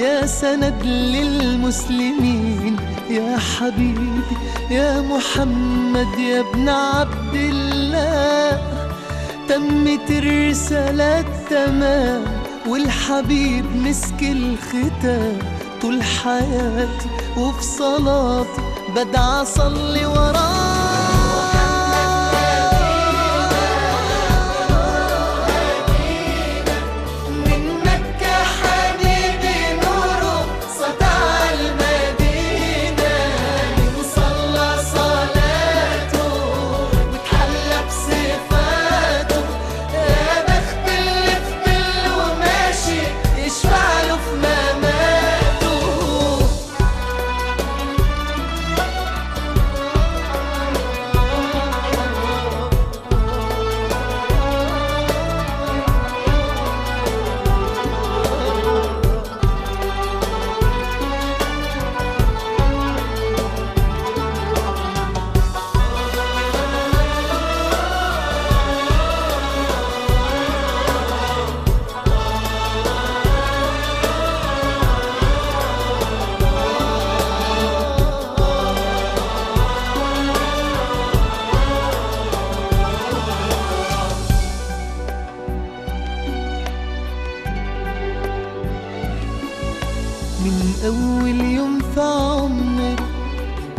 يا سند للمسلمين يا حبيبي يا محمد يا ابن عبد الله. تمت الرسالة تمام والحبيب مسك الختام. طول حياتي وفي صلاتي بدعى أصلي وراه أول يوم في عمري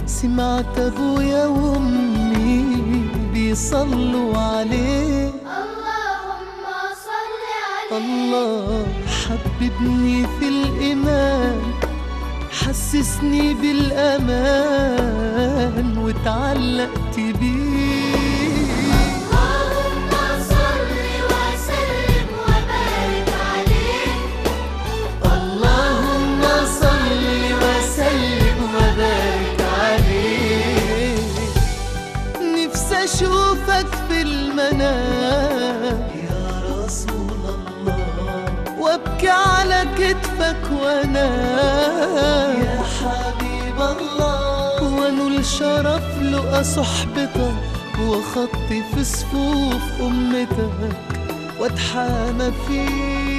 سمعت أبويا وأمي بيصلوا عليه. اللهم صل عليه. الله حببني في الإيمان حسسني بالأمان وتعلقت أشوفك في المنام. يا رسول الله وأبكي على كتفك وأنام. يا حبيب الله وانول شرف لقى صحبتك وخطي في صفوف أمتك وأتحامى فيك.